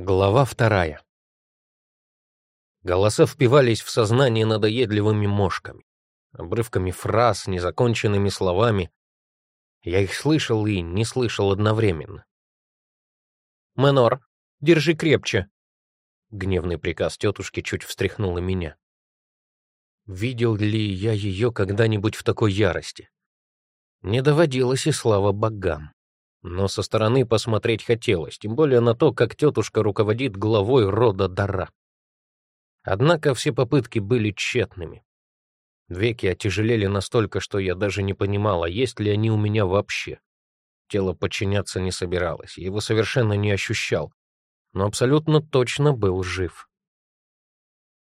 Глава вторая. Голоса впивались в сознание надоедливыми мошками, обрывками фраз, незаконченными словами. Я их слышал и не слышал одновременно. «Менор, держи крепче!» Гневный приказ тетушки чуть встряхнул меня. Видел ли я ее когда-нибудь в такой ярости? Не доводилось и слава богам. Но со стороны посмотреть хотелось, тем более на то, как тетушка руководит главой рода Дара. Однако все попытки были тщетными. Веки отяжелели настолько, что я даже не понимала, есть ли они у меня вообще. Тело подчиняться не собиралось, его совершенно не ощущал, но абсолютно точно был жив.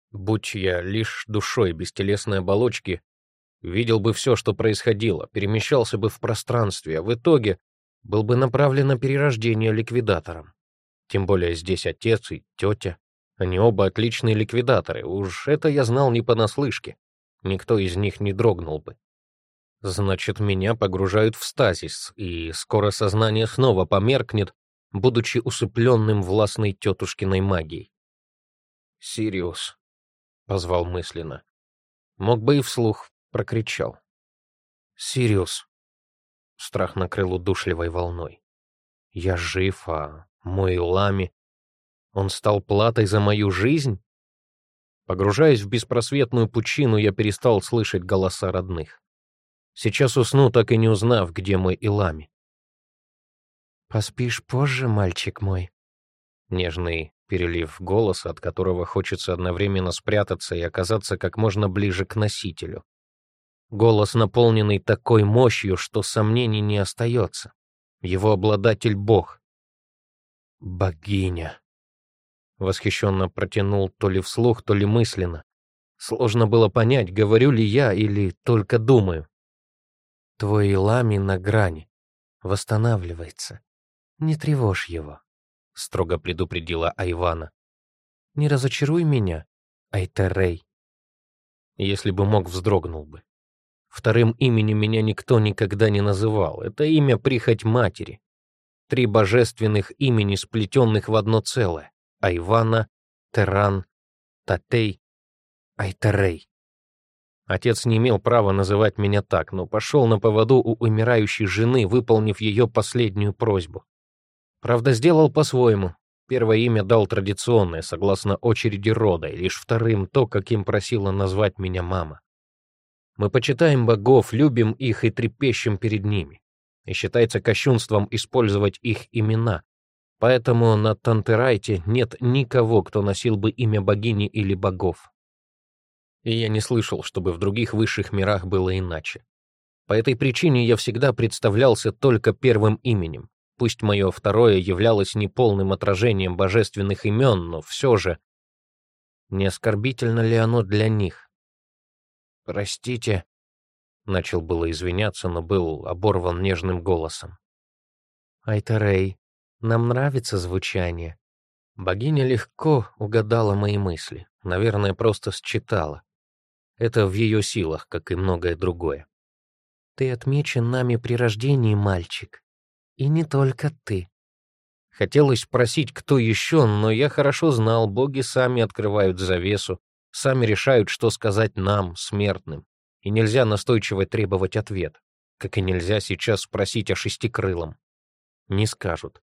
Будь я лишь душой без телесной оболочки, видел бы все, что происходило, перемещался бы в пространстве, а в итоге был бы направлен на перерождение ликвидатором. Тем более здесь отец и тетя. Они оба отличные ликвидаторы, уж это я знал не понаслышке. Никто из них не дрогнул бы. Значит, меня погружают в стазис, и скоро сознание снова померкнет, будучи усыпленным властной тетушкиной магией. «Сириус», — позвал мысленно. Мог бы и вслух прокричал. «Сириус». Страх накрыл удушливой волной. Я жив, а мой Лами... Он стал платой за мою жизнь? Погружаясь в беспросветную пучину, я перестал слышать голоса родных. Сейчас усну, так и не узнав, где мой Илами. «Поспишь позже, мальчик мой?» Нежный перелив голоса, от которого хочется одновременно спрятаться и оказаться как можно ближе к носителю. Голос, наполненный такой мощью, что сомнений не остается. Его обладатель — Бог. «Богиня!» Восхищенно протянул то ли вслух, то ли мысленно. Сложно было понять, говорю ли я или только думаю. «Твой Илами на грани. Восстанавливается. Не тревожь его», — строго предупредила Айвана. «Не разочаруй меня, Айтерей». Если бы мог, вздрогнул бы. Вторым именем меня никто никогда не называл. Это имя прихоть матери. Три божественных имени, сплетенных в одно целое. Айвана, Теран, Татей, Айтерей. Отец не имел права называть меня так, но пошел на поводу у умирающей жены, выполнив ее последнюю просьбу. Правда, сделал по-своему. Первое имя дал традиционное, согласно очереди рода, и лишь вторым то, каким просила назвать меня мама. Мы почитаем богов, любим их и трепещем перед ними. И считается кощунством использовать их имена. Поэтому на Тантерайте нет никого, кто носил бы имя богини или богов. И я не слышал, чтобы в других высших мирах было иначе. По этой причине я всегда представлялся только первым именем. Пусть мое второе являлось неполным отражением божественных имен, но все же... Не оскорбительно ли оно для них? «Простите», — начал было извиняться, но был оборван нежным голосом. «Айтарей, нам нравится звучание». Богиня легко угадала мои мысли, наверное, просто считала. Это в ее силах, как и многое другое. «Ты отмечен нами при рождении, мальчик. И не только ты». Хотелось спросить, кто еще, но я хорошо знал, боги сами открывают завесу, Сами решают, что сказать нам, смертным, и нельзя настойчиво требовать ответ, как и нельзя сейчас спросить о шестикрылом. Не скажут.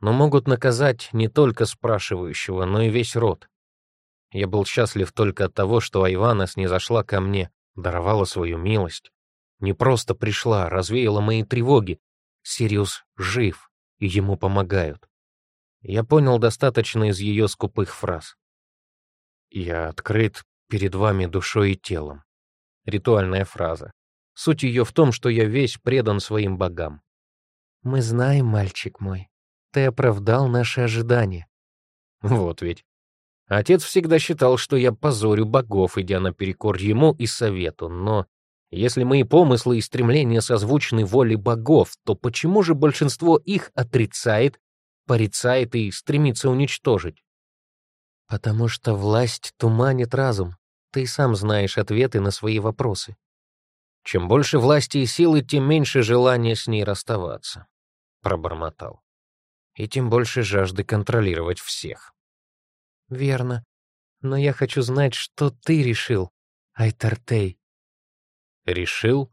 Но могут наказать не только спрашивающего, но и весь род. Я был счастлив только от того, что Айвана снизошла ко мне, даровала свою милость. Не просто пришла, развеяла мои тревоги. Сириус жив, и ему помогают. Я понял достаточно из ее скупых фраз. «Я открыт перед вами душой и телом». Ритуальная фраза. Суть ее в том, что я весь предан своим богам. «Мы знаем, мальчик мой, ты оправдал наши ожидания». Вот ведь. Отец всегда считал, что я позорю богов, идя наперекор ему и совету, но если мои помыслы и стремления созвучны воле богов, то почему же большинство их отрицает, порицает и стремится уничтожить? Потому что власть туманит разум. Ты сам знаешь ответы на свои вопросы. Чем больше власти и силы, тем меньше желания с ней расставаться, пробормотал. и тем больше жажды контролировать всех. Верно. Но я хочу знать, что ты решил, Айтартей. Решил?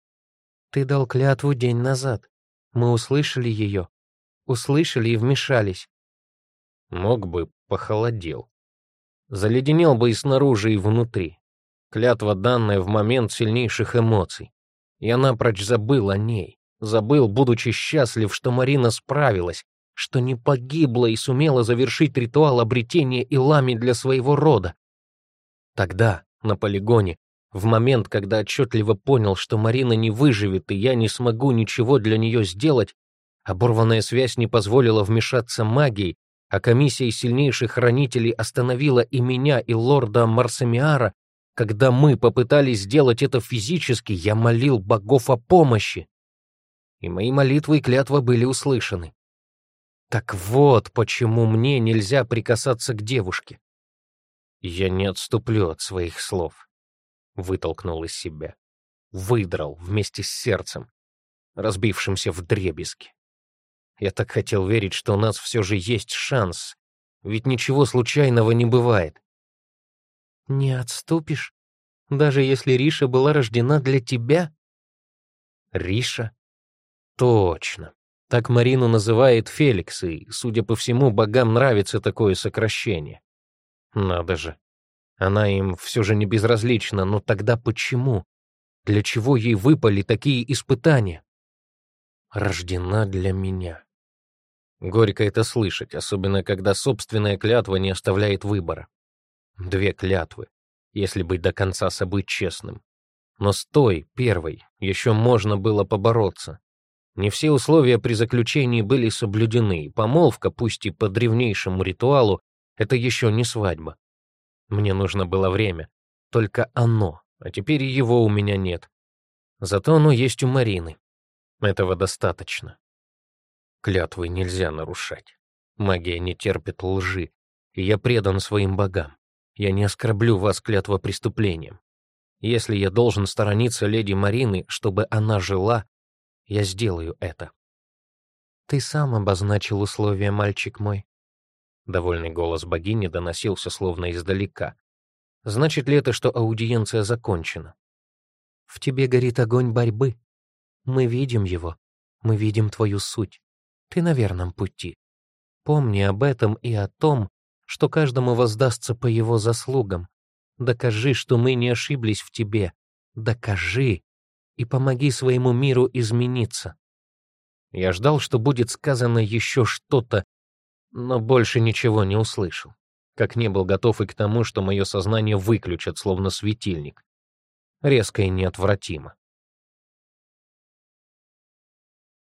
Ты дал клятву день назад. Мы услышали ее. Услышали и вмешались. Мог бы, похолодел. Заледенел бы и снаружи, и внутри. Клятва, данная в момент сильнейших эмоций. Я напрочь забыл о ней. Забыл, будучи счастлив, что Марина справилась, что не погибла и сумела завершить ритуал обретения Илами для своего рода. Тогда, на полигоне, в момент, когда отчетливо понял, что Марина не выживет и я не смогу ничего для нее сделать, оборванная связь не позволила вмешаться магией, а комиссия сильнейших хранителей остановила и меня, и лорда Марсамиара, когда мы попытались сделать это физически, я молил богов о помощи. И мои молитвы и клятва были услышаны. Так вот, почему мне нельзя прикасаться к девушке. Я не отступлю от своих слов. Вытолкнул из себя. Выдрал вместе с сердцем, разбившимся в дребезги. Я так хотел верить, что у нас все же есть шанс, ведь ничего случайного не бывает. Не отступишь, даже если Риша была рождена для тебя? Риша? Точно. Так Марину называет Феликс, и, судя по всему, богам нравится такое сокращение. Надо же. Она им все же не безразлична, но тогда почему? Для чего ей выпали такие испытания? Рождена для меня. Горько это слышать, особенно когда собственная клятва не оставляет выбора. Две клятвы, если быть до конца собой честным. Но с той, первой, еще можно было побороться. Не все условия при заключении были соблюдены, помолвка, пусть и по древнейшему ритуалу, это еще не свадьба. Мне нужно было время, только оно, а теперь и его у меня нет. Зато оно есть у Марины. Этого достаточно. Клятвы нельзя нарушать. Магия не терпит лжи, и я предан своим богам. Я не оскорблю вас клятва преступлением. Если я должен сторониться леди Марины, чтобы она жила, я сделаю это. Ты сам обозначил условия, мальчик мой. Довольный голос богини доносился словно издалека. Значит ли это, что аудиенция закончена? В тебе горит огонь борьбы. Мы видим его. Мы видим твою суть. Ты на верном пути. Помни об этом и о том, что каждому воздастся по его заслугам. Докажи, что мы не ошиблись в тебе. Докажи, и помоги своему миру измениться. Я ждал, что будет сказано еще что-то, но больше ничего не услышал, как не был готов и к тому, что мое сознание выключат, словно светильник. Резко и неотвратимо.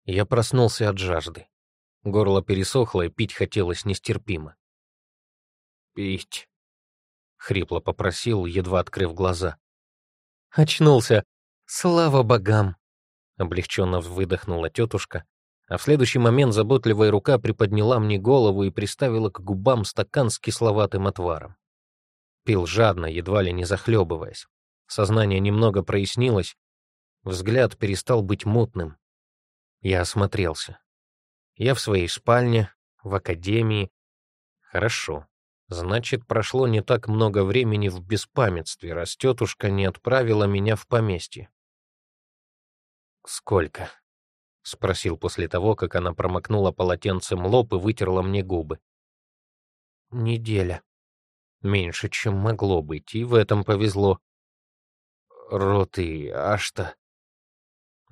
Я проснулся от жажды. Горло пересохло, и пить хотелось нестерпимо. «Пить», — хрипло попросил, едва открыв глаза. «Очнулся», «Слава богам!» — облегченно выдохнула тетушка, а в следующий момент заботливая рука приподняла мне голову и приставила к губам стакан с кисловатым отваром. Пил жадно, едва ли не захлебываясь. Сознание немного прояснилось, взгляд перестал быть мутным. Я осмотрелся. Я в своей спальне, в академии. Хорошо. Значит, прошло не так много времени в беспамятстве, раз тетушка не отправила меня в поместье. «Сколько?» — спросил после того, как она промокнула полотенцем лоб и вытерла мне губы. «Неделя. Меньше, чем могло быть, и в этом повезло. Рот и Ашта...»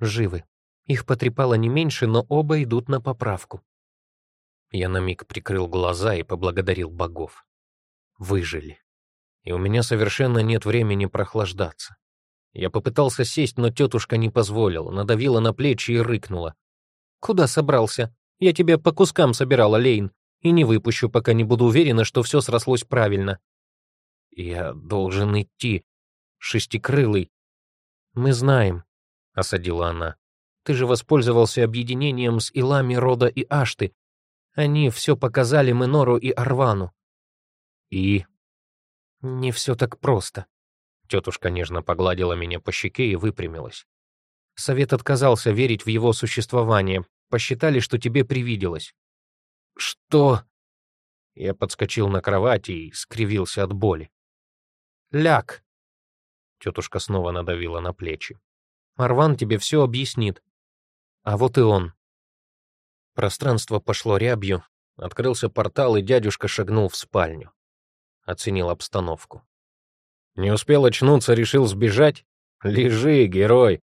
«Живы. Их потрепало не меньше, но оба идут на поправку». Я на миг прикрыл глаза и поблагодарил богов. Выжили. И у меня совершенно нет времени прохлаждаться. Я попытался сесть, но тетушка не позволила, надавила на плечи и рыкнула. «Куда собрался? Я тебя по кускам собирала, Лейн, и не выпущу, пока не буду уверена, что все срослось правильно». «Я должен идти. Шестикрылый». «Мы знаем», — осадила она. «Ты же воспользовался объединением с Илами Рода и Ашты. Они все показали Минору и Арвану». «И?» «Не все так просто. Тетушка нежно погладила меня по щеке и выпрямилась. Совет отказался верить в его существование. Посчитали, что тебе привиделось. Что? Я подскочил на кровати и скривился от боли. Ляг. Тетушка снова надавила на плечи. Арван тебе все объяснит. А вот и он. Пространство пошло рябью, открылся портал, и дядюшка шагнул в спальню. Оценил обстановку. Не успел очнуться, решил сбежать? Лежи, герой.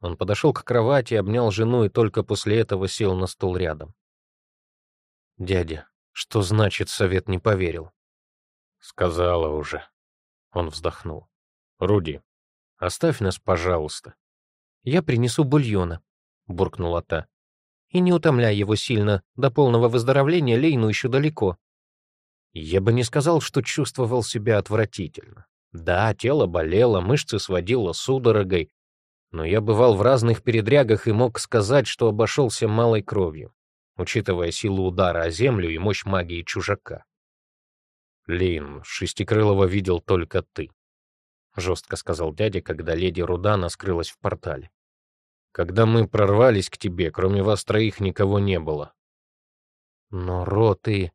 Он подошел к кровати, обнял жену и только после этого сел на стул рядом. «Дядя, что значит совет не поверил?» «Сказала уже». Он вздохнул. «Руди, оставь нас, пожалуйста». «Я принесу бульона», — буркнула та. «И не утомляй его сильно, до полного выздоровления Лейну еще далеко». Я бы не сказал, что чувствовал себя отвратительно. Да, тело болело, мышцы сводило судорогой, но я бывал в разных передрягах и мог сказать, что обошелся малой кровью, учитывая силу удара о землю и мощь магии чужака. «Лин, Шестикрылова видел только ты», — жестко сказал дядя, когда леди Рудана скрылась в портале. «Когда мы прорвались к тебе, кроме вас троих никого не было». «Но Рот и...»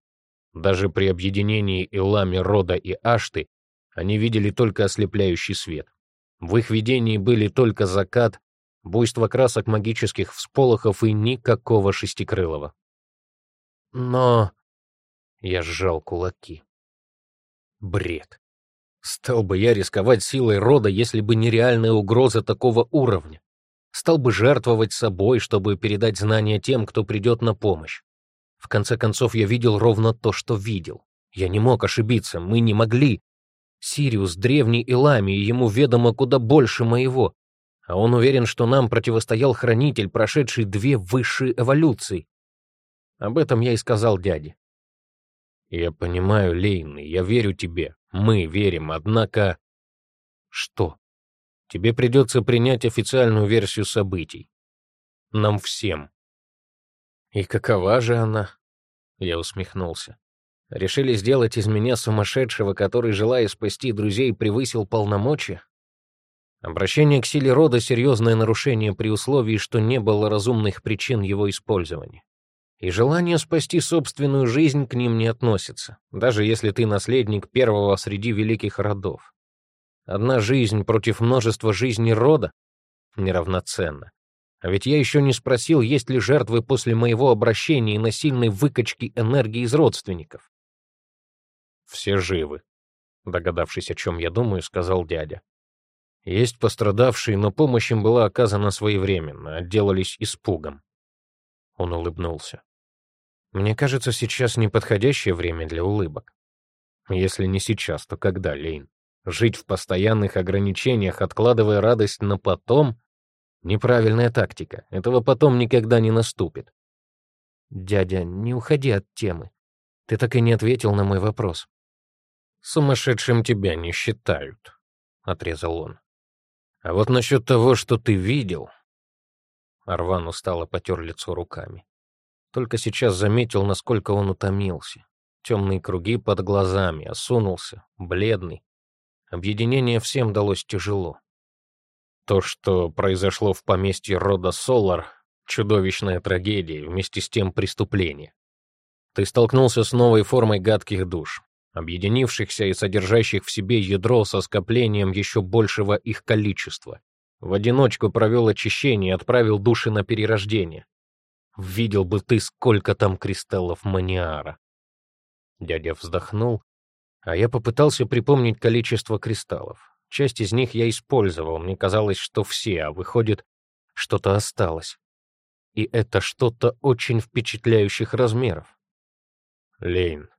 Даже при объединении Илами Рода и Ашты они видели только ослепляющий свет. В их видении были только закат, буйство красок магических всполохов и никакого шестикрылого. Но... Я сжал кулаки. Бред. Стал бы я рисковать силой рода, если бы нереальная угроза такого уровня. Стал бы жертвовать собой, чтобы передать знания тем, кто придет на помощь. В конце концов, я видел ровно то, что видел. Я не мог ошибиться, мы не могли. Сириус — древний Илами, и ему ведомо куда больше моего. А он уверен, что нам противостоял хранитель, прошедший две высшие эволюции. Об этом я и сказал дяде. Я понимаю, Лейн, я верю тебе. Мы верим, однако... Что? Тебе придется принять официальную версию событий. Нам всем. И какова же она? Я усмехнулся. Решили сделать из меня сумасшедшего, который, желая спасти друзей, превысил полномочия? Обращение к силе рода — серьезное нарушение при условии, что не было разумных причин его использования. И желание спасти собственную жизнь к ним не относится, даже если ты наследник первого среди великих родов. Одна жизнь против множества жизней рода неравноценна. А ведь я еще не спросил, есть ли жертвы после моего обращения и насильной выкачки энергии из родственников. Все живы. Догадавшись, о чем я думаю, сказал дядя. Есть пострадавшие, но помощь им была оказана своевременно, отделались испугом. Он улыбнулся. Мне кажется, сейчас неподходящее время для улыбок. Если не сейчас, то когда, Лейн? Жить в постоянных ограничениях, откладывая радость на потом — неправильная тактика. Этого потом никогда не наступит. Дядя, не уходи от темы. Ты так и не ответил на мой вопрос. «Сумасшедшим тебя не считают», — отрезал он. «А вот насчет того, что ты видел...» Арван устало потер лицо руками. Только сейчас заметил, насколько он утомился. Темные круги под глазами, осунулся, бледный. Объединение всем далось тяжело. То, что произошло в поместье рода Солар, чудовищная трагедия, вместе с тем преступление. Ты столкнулся с новой формой гадких душ, объединившихся и содержащих в себе ядро со скоплением еще большего их количества. В одиночку провел очищение и отправил души на перерождение. Видел бы ты, сколько там кристаллов маниара. Дядя вздохнул, а я попытался припомнить количество кристаллов. Часть из них я использовал, мне казалось, что все, а выходит, что-то осталось. И это что-то очень впечатляющих размеров. Лейн,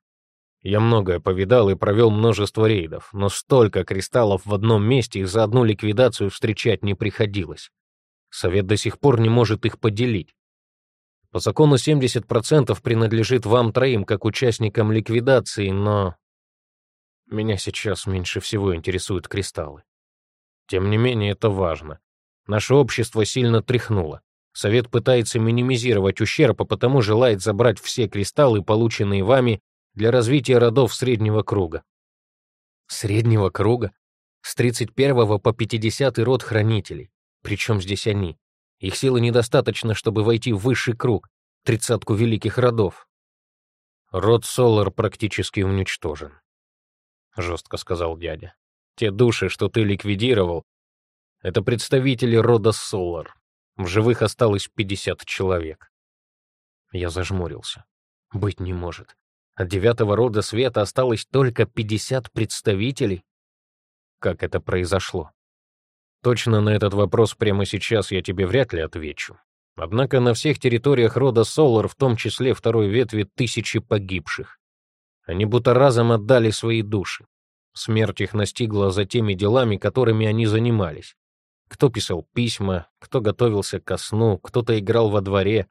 я многое повидал и провел множество рейдов, но столько кристаллов в одном месте и за одну ликвидацию встречать не приходилось. Совет до сих пор не может их поделить. По закону 70% принадлежит вам троим, как участникам ликвидации, но... Меня сейчас меньше всего интересуют кристаллы. Тем не менее, это важно. Наше общество сильно тряхнуло. Совет пытается минимизировать ущерб, а потому желает забрать все кристаллы, полученные вами, для развития родов среднего круга. Среднего круга? С 31 по 50 род хранителей. Причем здесь они? Их силы недостаточно, чтобы войти в высший круг, тридцатку великих родов. Род Солар практически уничтожен, жестко сказал дядя. Те души, что ты ликвидировал, это представители рода Солар. В живых осталось 50 человек. Я зажмурился. Быть не может. От девятого рода света осталось только 50 представителей. Как это произошло? Точно на этот вопрос прямо сейчас я тебе вряд ли отвечу. Однако на всех территориях рода Солар, в том числе второй ветви, тысячи погибших. Они будто разом отдали свои души. Смерть их настигла за теми делами, которыми они занимались. Кто писал письма, кто готовился ко сну, кто-то играл во дворе.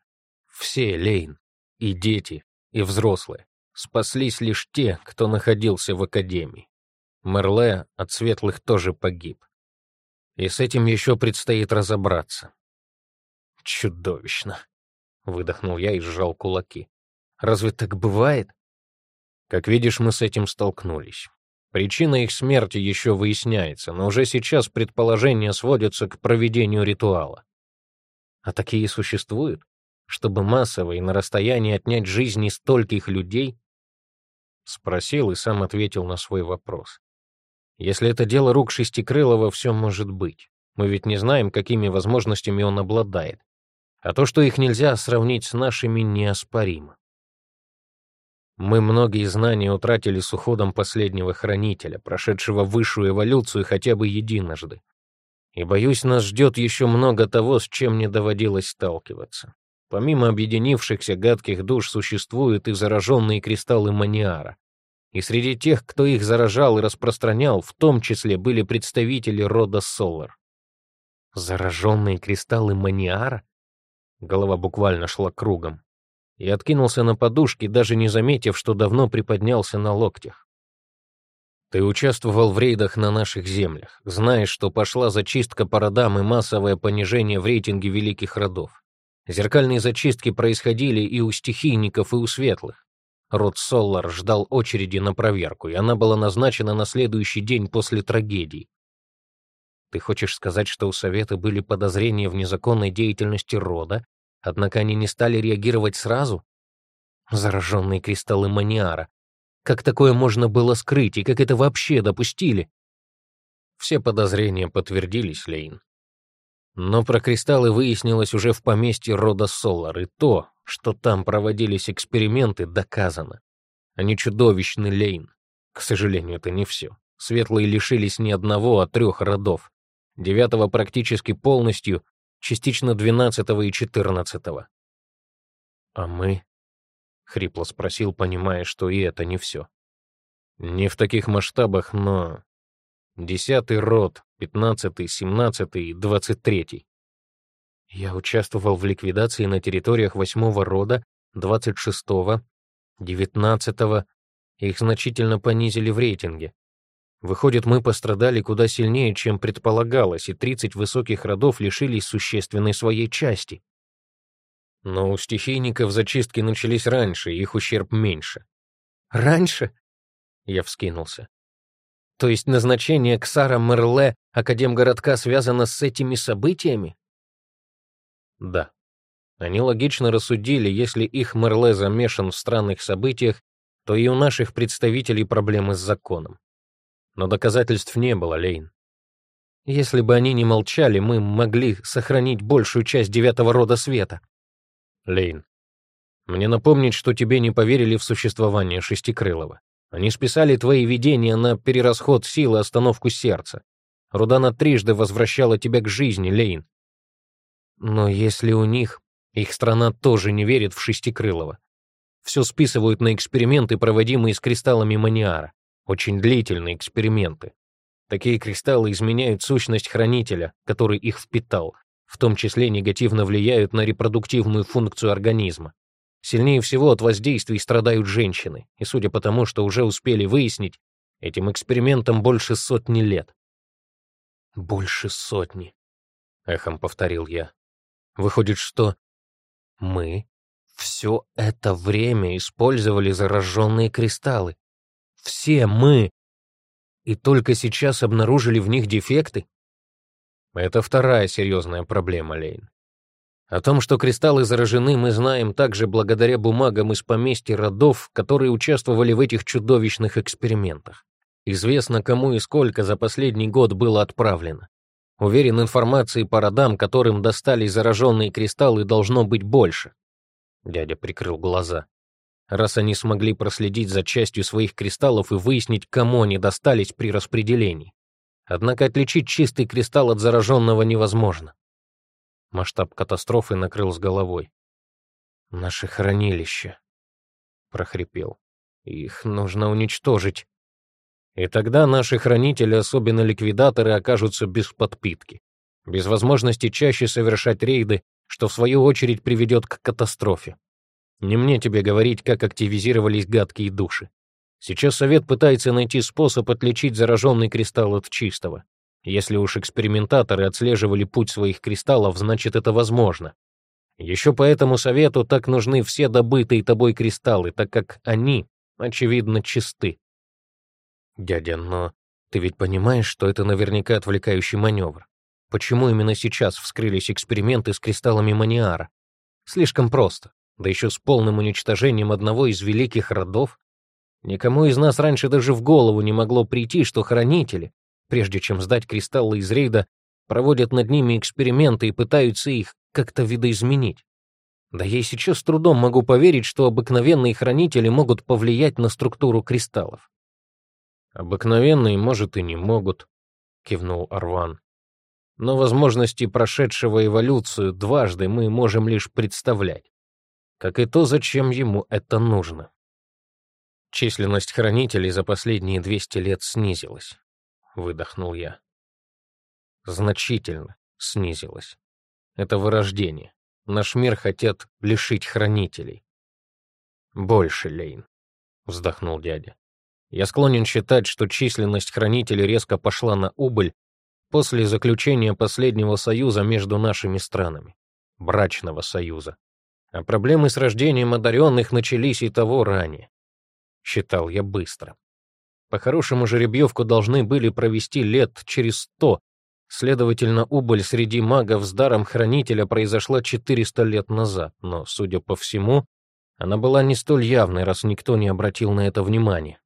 Все, Лейн, и дети, и взрослые. Спаслись лишь те, кто находился в академии. Мерле от светлых тоже погиб. И с этим еще предстоит разобраться. Чудовищно. Выдохнул я и сжал кулаки. Разве так бывает? Как видишь, мы с этим столкнулись. Причина их смерти еще выясняется, но уже сейчас предположения сводятся к проведению ритуала. А такие существуют? Чтобы массово и на расстоянии отнять жизни стольких людей? Спросил и сам ответил на свой вопрос. Если это дело рук Шестикрылова, все может быть. Мы ведь не знаем, какими возможностями он обладает. А то, что их нельзя сравнить с нашими, неоспоримо. Мы многие знания утратили с уходом последнего хранителя, прошедшего высшую эволюцию хотя бы единожды. И, боюсь, нас ждет еще много того, с чем не доводилось сталкиваться. Помимо объединившихся гадких душ существуют и зараженные кристаллы маниара. И среди тех, кто их заражал и распространял, в том числе были представители рода Солар. Зараженные кристаллы маниара? Голова буквально шла кругом. И откинулся на подушке, даже не заметив, что давно приподнялся на локтях. Ты участвовал в рейдах на наших землях, знаешь, что пошла зачистка по родам и массовое понижение в рейтинге великих родов. Зеркальные зачистки происходили и у стихийников, и у светлых. Род Соллар ждал очереди на проверку, и она была назначена на следующий день после трагедии. Ты хочешь сказать, что у Совета были подозрения в незаконной деятельности рода, однако они не стали реагировать сразу? Зараженные кристаллы маниара. Как такое можно было скрыть, и как это вообще допустили? Все подозрения подтвердились, Лейн. Но про кристаллы выяснилось уже в поместье рода Солар, и то, что там проводились эксперименты, доказано. Они чудовищны, Лейн. К сожалению, это не все. Светлые лишились не одного, а трех родов девятого практически полностью, частично двенадцатого и четырнадцатого. «А мы?» — хрипло спросил, понимая, что и это не все. «Не в таких масштабах, но...» Десятый род, пятнадцатый, семнадцатый и двадцать третий. Я участвовал в ликвидации на территориях восьмого рода, двадцать шестого, девятнадцатого. Их значительно понизили в рейтинге. Выходит, мы пострадали куда сильнее, чем предполагалось, и 30 высоких родов лишились существенной своей части. Но у стихийников зачистки начались раньше, их ущерб меньше. «Раньше?» — я вскинулся. «То есть назначение Ксара Мерле Академгородка связано с этими событиями?» «Да». Они логично рассудили, если их Мерле замешан в странных событиях, то и у наших представителей проблемы с законом. Но доказательств не было, Лейн. Если бы они не молчали, мы могли сохранить большую часть девятого рода света. Лейн, мне напомнить, что тебе не поверили в существование Шестикрылова. Они списали твои видения на перерасход силы остановку сердца. Рудана трижды возвращала тебя к жизни, Лейн. Но если у них, их страна тоже не верит в Шестикрылова. Все списывают на эксперименты, проводимые с кристаллами маниара. Очень длительные эксперименты. Такие кристаллы изменяют сущность хранителя, который их впитал, в том числе негативно влияют на репродуктивную функцию организма. Сильнее всего от воздействий страдают женщины, и судя по тому, что уже успели выяснить, этим экспериментам больше сотни лет. «Больше сотни», — эхом повторил я. «Выходит, что мы все это время использовали зараженные кристаллы. Все мы. И только сейчас обнаружили в них дефекты? Это вторая серьезная проблема, Лейн. О том, что кристаллы заражены, мы знаем также благодаря бумагам из поместья родов, которые участвовали в этих чудовищных экспериментах. Известно, кому и сколько за последний год было отправлено. Уверен, информации по родам, которым достались зараженные кристаллы, должно быть больше. Дядя прикрыл глаза. Раз они смогли проследить за частью своих кристаллов и выяснить, кому они достались при распределении. Однако отличить чистый кристалл от зараженного невозможно. Масштаб катастрофы накрыл с головой. «Наше хранилище», — прохрипел. «Их нужно уничтожить. И тогда наши хранители, особенно ликвидаторы, окажутся без подпитки, без возможности чаще совершать рейды, что в свою очередь приведет к катастрофе. Не мне тебе говорить, как активизировались гадкие души. Сейчас Совет пытается найти способ отличить зараженный кристалл от чистого. Если уж экспериментаторы отслеживали путь своих кристаллов, значит это возможно. Еще по этому совету так нужны все добытые тобой кристаллы, так как они, очевидно, чисты. Дядя, но ты ведь понимаешь, что это наверняка отвлекающий маневр. Почему именно сейчас вскрылись эксперименты с кристаллами Маниара? Слишком просто, да еще с полным уничтожением одного из великих родов. Никому из нас раньше даже в голову не могло прийти, что хранители, прежде чем сдать кристаллы из рейда, проводят над ними эксперименты и пытаются их как-то видоизменить. Да я и сейчас с трудом могу поверить, что обыкновенные хранители могут повлиять на структуру кристаллов. «Обыкновенные, может, и не могут», — кивнул Арван. «Но возможности прошедшего эволюцию дважды мы можем лишь представлять, как и то, зачем ему это нужно». Численность хранителей за последние 200 лет снизилась. — выдохнул я. Значительно снизилось. Это вырождение. Наш мир хотят лишить хранителей. Больше, Лейн, — вздохнул дядя. Я склонен считать, что численность хранителей резко пошла на убыль после заключения последнего союза между нашими странами, брачного союза. А проблемы с рождением одаренных начались и того ранее. Считал я быстро. По-хорошему жеребьевку должны были провести лет через сто, следовательно, убыль среди магов с даром хранителя произошла 400 лет назад, но, судя по всему, она была не столь явной, раз никто не обратил на это внимания.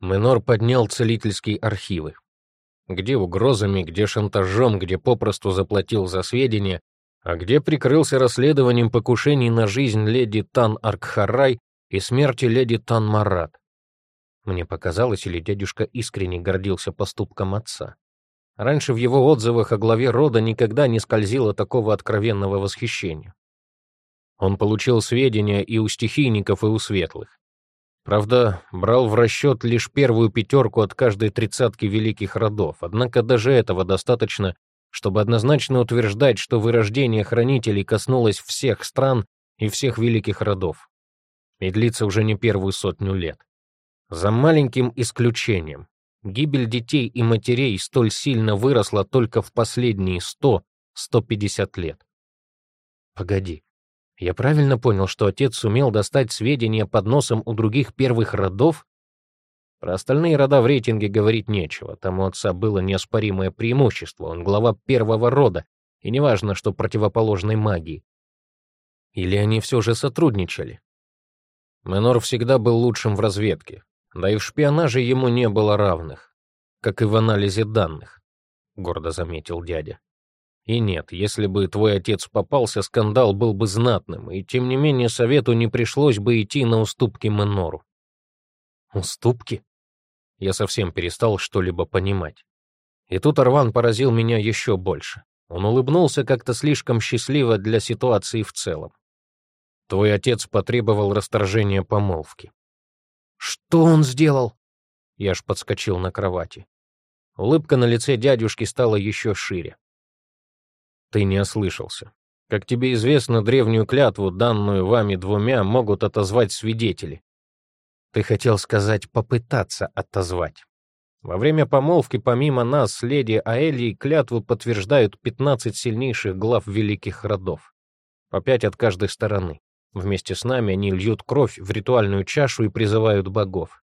Менор поднял целительские архивы. Где угрозами, где шантажом, где попросту заплатил за сведения, а где прикрылся расследованием покушений на жизнь леди Тан Аркхарай и смерти леди Тан Марат. Мне показалось, или дядюшка искренне гордился поступком отца. Раньше в его отзывах о главе рода никогда не скользило такого откровенного восхищения. Он получил сведения и у стихийников, и у светлых. Правда, брал в расчет лишь первую пятерку от каждой тридцатки великих родов, однако даже этого достаточно, чтобы однозначно утверждать, что вырождение хранителей коснулось всех стран и всех великих родов. И длится уже не первую сотню лет. За маленьким исключением. Гибель детей и матерей столь сильно выросла только в последние 100-150 лет. Погоди, я правильно понял, что отец сумел достать сведения под носом у других первых родов? Про остальные рода в рейтинге говорить нечего. Там у отца было неоспоримое преимущество. Он глава первого рода, и неважно, что противоположной магии. Или они все же сотрудничали? Менор всегда был лучшим в разведке, да и в шпионаже ему не было равных, как и в анализе данных, — гордо заметил дядя. И нет, если бы твой отец попался, скандал был бы знатным, и тем не менее совету не пришлось бы идти на уступки Менору. Уступки? Я совсем перестал что-либо понимать. И тут Арван поразил меня еще больше. Он улыбнулся как-то слишком счастливо для ситуации в целом. Твой отец потребовал расторжения помолвки. «Что он сделал?» Я аж подскочил на кровати. Улыбка на лице дядюшки стала еще шире. «Ты не ослышался. Как тебе известно, древнюю клятву, данную вами двумя, могут отозвать свидетели. Ты хотел сказать «попытаться отозвать». Во время помолвки помимо нас леди Аэльей клятву подтверждают 15 сильнейших глав великих родов, по пять от каждой стороны. Вместе с нами они льют кровь в ритуальную чашу и призывают богов.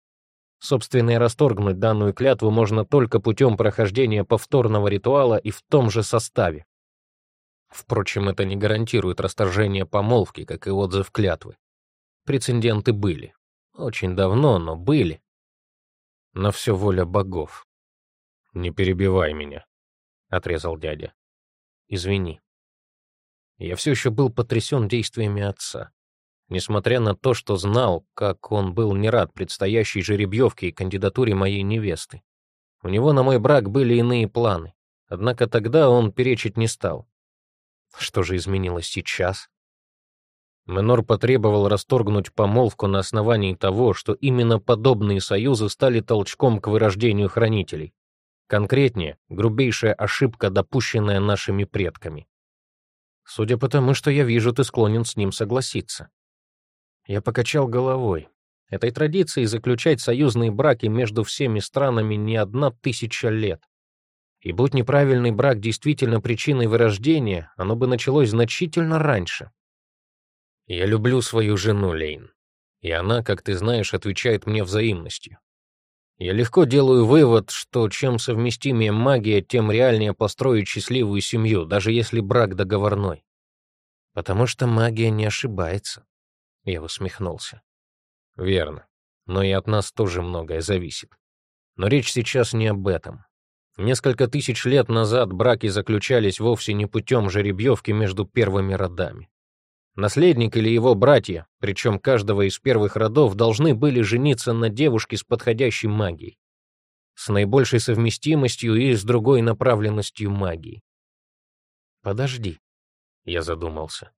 Собственно, и расторгнуть данную клятву можно только путем прохождения повторного ритуала и в том же составе. Впрочем, это не гарантирует расторжение помолвки, как и отзыв клятвы. Прецеденты были. Очень давно, но были. Но все воля богов. «Не перебивай меня», — отрезал дядя. «Извини». Я все еще был потрясен действиями отца. Несмотря на то, что знал, как он был не рад предстоящей жеребьевке и кандидатуре моей невесты. У него на мой брак были иные планы. Однако тогда он перечить не стал. Что же изменилось сейчас? Менор потребовал расторгнуть помолвку на основании того, что именно подобные союзы стали толчком к вырождению хранителей. Конкретнее, грубейшая ошибка, допущенная нашими предками. Судя по тому, что я вижу, ты склонен с ним согласиться. Я покачал головой. Этой традиции заключать союзные браки между всеми странами не одна тысяча лет. И будь неправильный брак действительно причиной вырождения, оно бы началось значительно раньше. Я люблю свою жену, Лейн. И она, как ты знаешь, отвечает мне взаимностью. Я легко делаю вывод, что чем совместимее магия, тем реальнее построить счастливую семью, даже если брак договорной. Потому что магия не ошибается. Я усмехнулся. Верно. Но и от нас тоже многое зависит. Но речь сейчас не об этом. Несколько тысяч лет назад браки заключались вовсе не путем жеребьевки между первыми родами. Наследник или его братья, причем каждого из первых родов, должны были жениться на девушке с подходящей магией, с наибольшей совместимостью и с другой направленностью магии. «Подожди», — я задумался.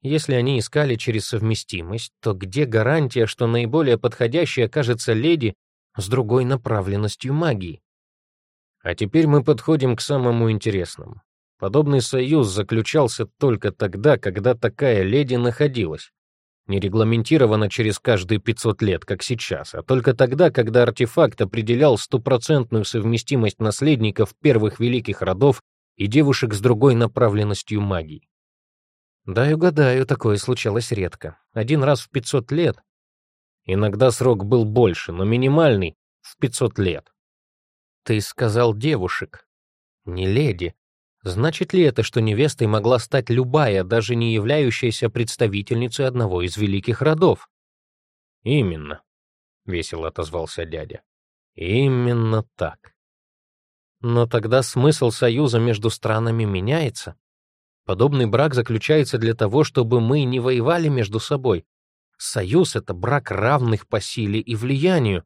Если они искали через совместимость, то где гарантия, что наиболее подходящей окажется леди с другой направленностью магии? А теперь мы подходим к самому интересному. Подобный союз заключался только тогда, когда такая леди находилась. Не регламентировано через каждые 500 лет, как сейчас, а только тогда, когда артефакт определял стопроцентную совместимость наследников первых великих родов и девушек с другой направленностью магии. Дай угадаю, такое случалось редко. Один раз в 500 лет. Иногда срок был больше, но минимальный — в 500 лет. Ты сказал девушек, не леди. Значит ли это, что невестой могла стать любая, даже не являющаяся представительницей одного из великих родов? Именно, весело отозвался дядя. Именно так. Но тогда смысл союза между странами меняется. Подобный брак заключается для того, чтобы мы не воевали между собой. Союз — это брак равных по силе и влиянию,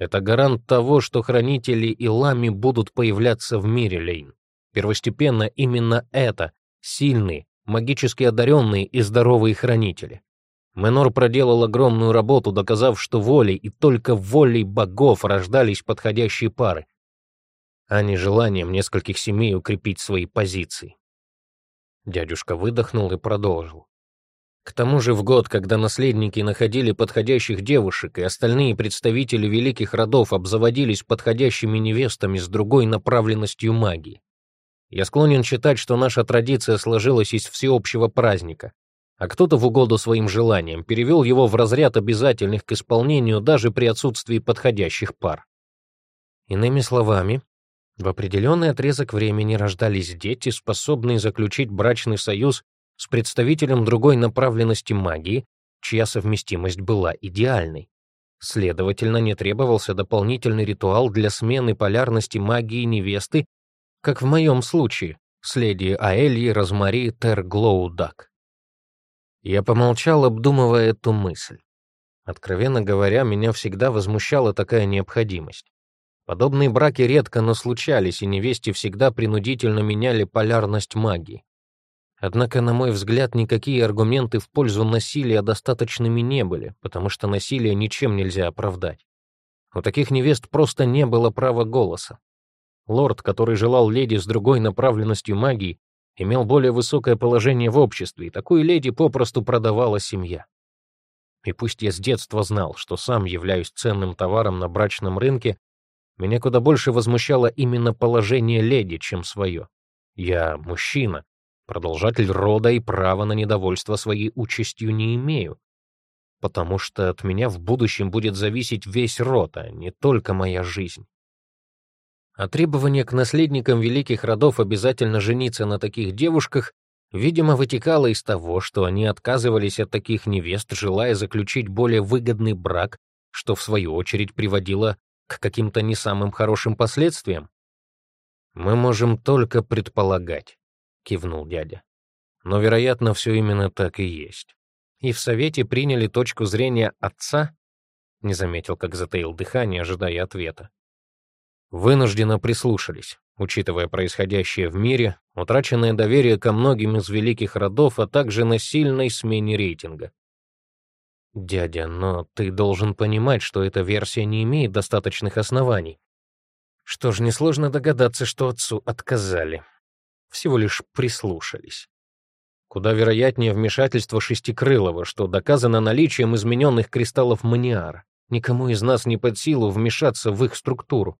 это гарант того, что хранители и лами будут появляться в мире, Лейн. Первостепенно именно это — сильные, магически одаренные и здоровые хранители. Менор проделал огромную работу, доказав, что волей и только волей богов рождались подходящие пары, а не желанием нескольких семей укрепить свои позиции. Дядюшка выдохнул и продолжил. К тому же в год, когда наследники находили подходящих девушек, и остальные представители великих родов обзаводились подходящими невестами с другой направленностью магии. Я склонен считать, что наша традиция сложилась из всеобщего праздника, а кто-то в угоду своим желаниям перевел его в разряд обязательных к исполнению даже при отсутствии подходящих пар. Иными словами, в определенный отрезок времени рождались дети, способные заключить брачный союз с представителем другой направленности магии, чья совместимость была идеальной. Следовательно, не требовался дополнительный ритуал для смены полярности магии невесты, как в моем случае, с леди Аэльи Розмари Терглоудак. Я помолчал, обдумывая эту мысль. Откровенно говоря, меня всегда возмущала такая необходимость. Подобные браки редко, но случались, и невесте всегда принудительно меняли полярность магии. Однако, на мой взгляд, никакие аргументы в пользу насилия достаточными не были, потому что насилие ничем нельзя оправдать. У таких невест просто не было права голоса. Лорд, который желал леди с другой направленностью магии, имел более высокое положение в обществе, и такую леди попросту продавала семья. И пусть я с детства знал, что сам являюсь ценным товаром на брачном рынке, меня куда больше возмущало именно положение леди, чем свое. Я мужчина, продолжатель рода и права на недовольство своей участью не имею, потому что от меня в будущем будет зависеть весь род, а не только моя жизнь. А требование к наследникам великих родов обязательно жениться на таких девушках, видимо, вытекало из того, что они отказывались от таких невест, желая заключить более выгодный брак, что в свою очередь приводило к каким-то не самым хорошим последствиям. «Мы можем только предполагать», — кивнул дядя. «Но, вероятно, все именно так и есть. И в Совете приняли точку зрения отца?» Не заметил, как затаил дыхание, ожидая ответа. Вынужденно прислушались, учитывая происходящее в мире, утраченное доверие ко многим из великих родов, а также на сильной смене рейтинга. «Дядя, но ты должен понимать, что эта версия не имеет достаточных оснований. Что ж, несложно догадаться, что отцу отказали. Всего лишь прислушались. Куда вероятнее вмешательство Шестикрылова, что доказано наличием измененных кристаллов маниара. Никому из нас не под силу вмешаться в их структуру.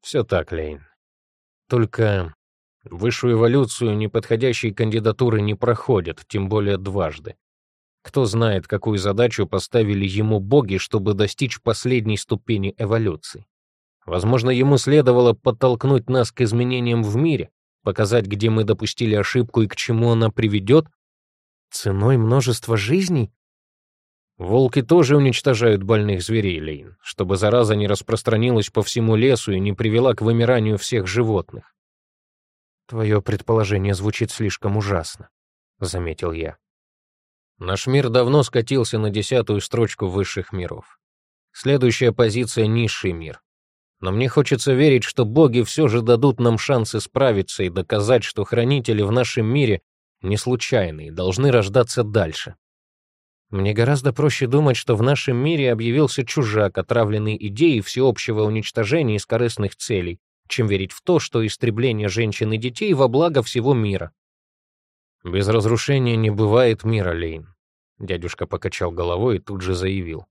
Все так, Лейн. Только высшую эволюцию неподходящие кандидатуры не проходят, тем более дважды. Кто знает, какую задачу поставили ему боги, чтобы достичь последней ступени эволюции. Возможно, ему следовало подтолкнуть нас к изменениям в мире, показать, где мы допустили ошибку и к чему она приведет, ценой множества жизней? Волки тоже уничтожают больных зверей, Лейн, чтобы зараза не распространилась по всему лесу и не привела к вымиранию всех животных. Твое предположение звучит слишком ужасно, заметил я. Наш мир давно скатился на десятую строчку высших миров. Следующая позиция — низший мир. Но мне хочется верить, что боги все же дадут нам шанс исправиться и доказать, что хранители в нашем мире не случайные, должны рождаться дальше. Мне гораздо проще думать, что в нашем мире объявился чужак, отравленный идеей всеобщего уничтожения из корыстных целей, чем верить в то, что истребление женщин и детей во благо всего мира. Без разрушения не бывает мира, Лейн. Дядюшка покачал головой и тут же заявил.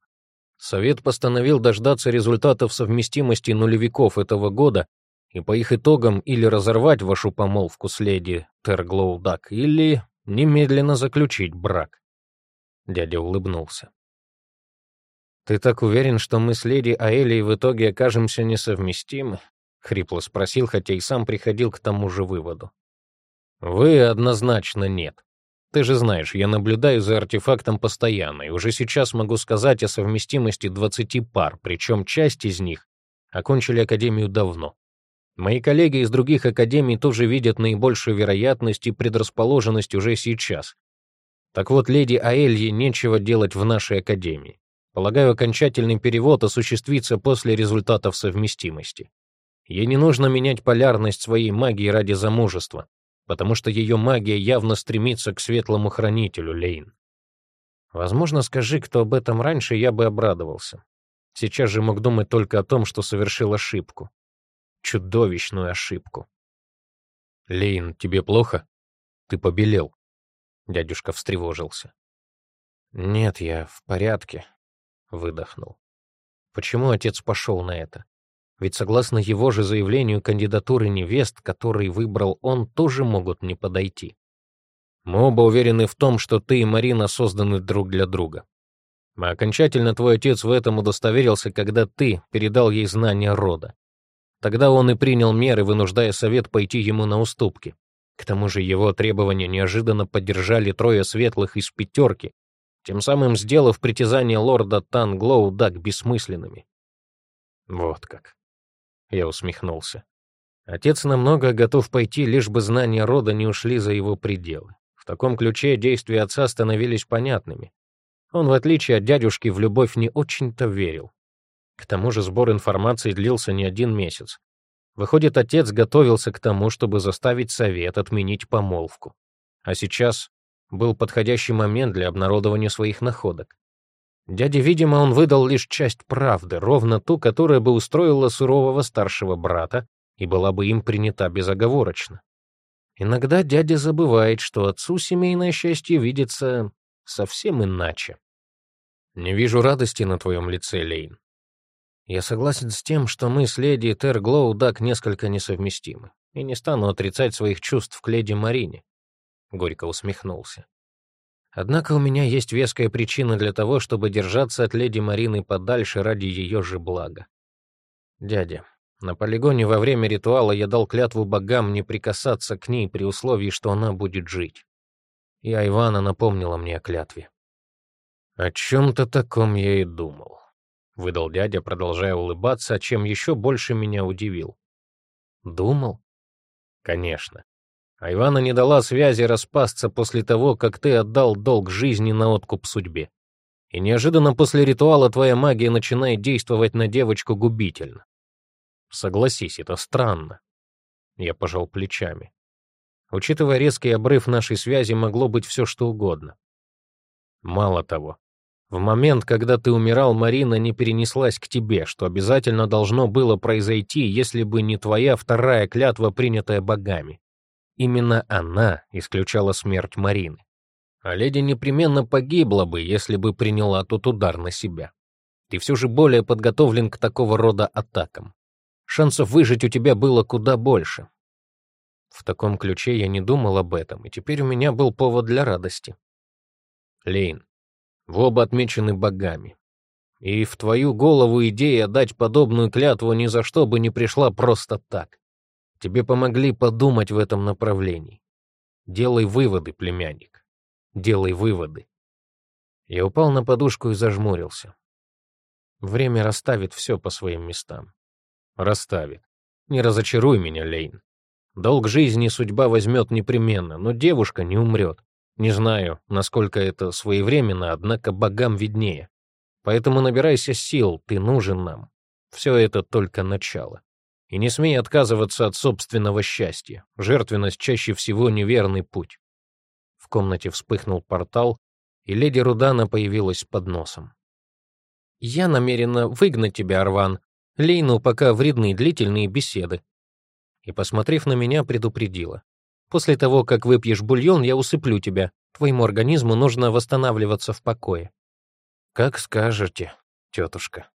Совет постановил дождаться результатов совместимости нулевиков этого года и по их итогам или разорвать вашу помолвку с леди Терглоудак, или немедленно заключить брак. Дядя улыбнулся. «Ты так уверен, что мы с леди Аэлией в итоге окажемся несовместимы?» — хрипло спросил, хотя и сам приходил к тому же выводу. «Вы однозначно нет. Ты же знаешь, я наблюдаю за артефактом постоянно, и уже сейчас могу сказать о совместимости 20 пар, причем часть из них окончили Академию давно. Мои коллеги из других академий тоже видят наибольшую вероятность и предрасположенность уже сейчас. Так вот, леди Аэлье нечего делать в нашей академии. Полагаю, окончательный перевод осуществится после результатов совместимости. Ей не нужно менять полярность своей магии ради замужества потому что ее магия явно стремится к светлому хранителю, Лейн. Возможно, скажи, кто об этом раньше, я бы обрадовался. Сейчас же мог думать только о том, что совершил ошибку. Чудовищную ошибку. Лейн, тебе плохо? Ты побелел. Дядюшка встревожился. Нет, я в порядке, выдохнул. Почему отец пошел на это? Ведь согласно его же заявлению, кандидатуры невест, которые выбрал он, тоже могут не подойти. Мы оба уверены в том, что ты и Марина созданы друг для друга. А окончательно твой отец в этом удостоверился, когда ты передал ей знания рода. Тогда он и принял меры, вынуждая совет пойти ему на уступки. К тому же его требования неожиданно поддержали трое светлых из пятерки, тем самым сделав притязания лорда Танглоу Дак бессмысленными. Вот как. Я усмехнулся. Отец на многое готов пойти, лишь бы знания рода не ушли за его пределы. В таком ключе действия отца становились понятными. Он, в отличие от дядюшки, в любовь не очень-то верил. К тому же сбор информации длился не один месяц. Выходит, отец готовился к тому, чтобы заставить совет отменить помолвку. А сейчас был подходящий момент для обнародования своих находок. Дяде, видимо, он выдал лишь часть правды, ровно ту, которая бы устроила сурового старшего брата и была бы им принята безоговорочно. Иногда дядя забывает, что отцу семейное счастье видится совсем иначе. «Не вижу радости на твоем лице, Лейн. Я согласен с тем, что мы с леди Терглоу Дак несколько несовместимы, и не стану отрицать своих чувств к леди Марине», — горько усмехнулся. Однако у меня есть веская причина для того, чтобы держаться от леди Марины подальше ради ее же блага. Дядя, На полигоне во время ритуала я дал клятву богам не прикасаться к ней при условии, что она будет жить. И Айвана напомнила мне о клятве. «О чем-то таком я и думал», — выдал дядя, продолжая улыбаться, чем еще больше меня удивил. «Думал?» «Конечно. Айвана не дала связи распасться после того, как ты отдал долг жизни на откуп судьбе. И неожиданно после ритуала твоя магия начинает действовать на девочку губительно. Согласись, это странно. Я пожал плечами. Учитывая резкий обрыв нашей связи, могло быть все что угодно. Мало того, в момент, когда ты умирал, Марина не перенеслась к тебе, что обязательно должно было произойти, если бы не твоя вторая клятва, принятая богами. Именно она исключала смерть Марины. А леди непременно погибла бы, если бы приняла тот удар на себя. Ты все же более подготовлен к такого рода атакам. Шансов выжить у тебя было куда больше. В таком ключе я не думал об этом, и теперь у меня был повод для радости. Лейн, вы оба отмечены богами. И в твою голову идея дать подобную клятву ни за что бы не пришла просто так. Тебе помогли подумать в этом направлении. Делай выводы, племянник. Делай выводы. Я упал на подушку и зажмурился. Время расставит все по своим местам. Расставит. Не разочаруй меня, Лейн. Долг жизни судьба возьмет непременно, но девушка не умрет. Не знаю, насколько это своевременно, однако богам виднее. Поэтому набирайся сил, ты нужен нам. Все это только начало. И не смей отказываться от собственного счастья. Жертвенность чаще всего неверный путь. В комнате вспыхнул портал, и леди Рудана появилась под носом. «Я намерена выгнать тебя, Арван. Лейну пока вредны длительные беседы». И, посмотрев на меня, предупредила. «После того, как выпьешь бульон, я усыплю тебя. Твоему организму нужно восстанавливаться в покое». «Как скажете, тетушка».